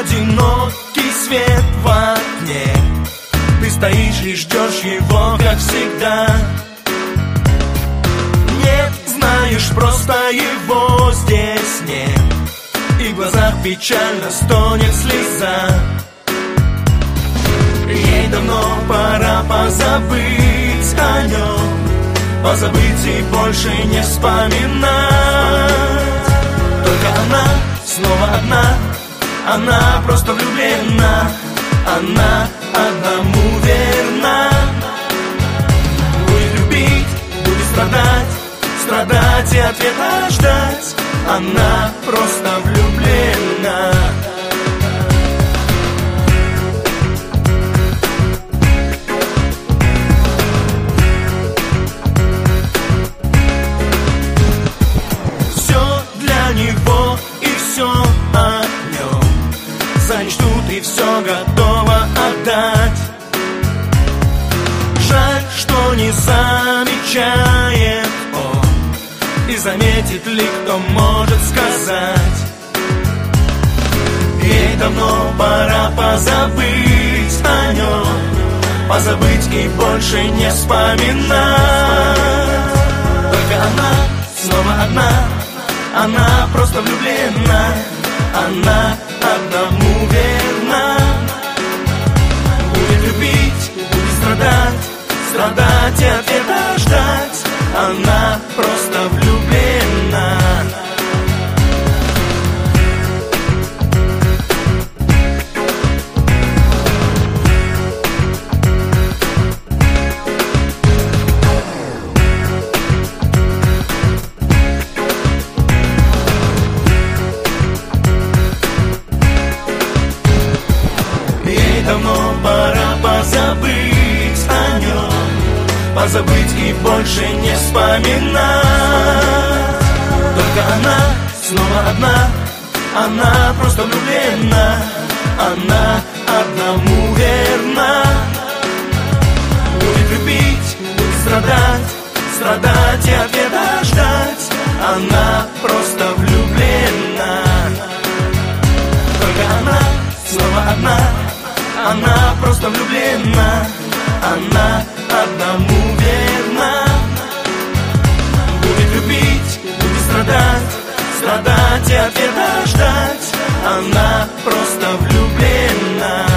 одинокий свет в окне. Ты стоишь и ждешь его, как всегда. Нет, знаешь, просто его здесь нет. И в глазах печально стонет слеза. Ей давно пора позабыть о нем Позабыть и больше не вспоминать. Только она снова одна. Она просто влюблена. Она одному верна. Будет любить, будет страдать. Страдать и ответа ждать. Она просто влюблена. Все для него замечает он. И заметит ли, кто может сказать? Ей давно пора позабыть о нем Позабыть и больше не вспоминать. Только она снова одна. Она просто влюблена. Она одному верна Позабыть и больше не вспоминать. Только она снова одна Она просто влюблена Она одному верна. Будет любить, будет страдать Страдать и ответа ждать Она просто влюблена. Только она снова одна Она просто влюблена Она одному верна. Будет любить, будет страдать Страдать и ответа ждать. Она просто влюблена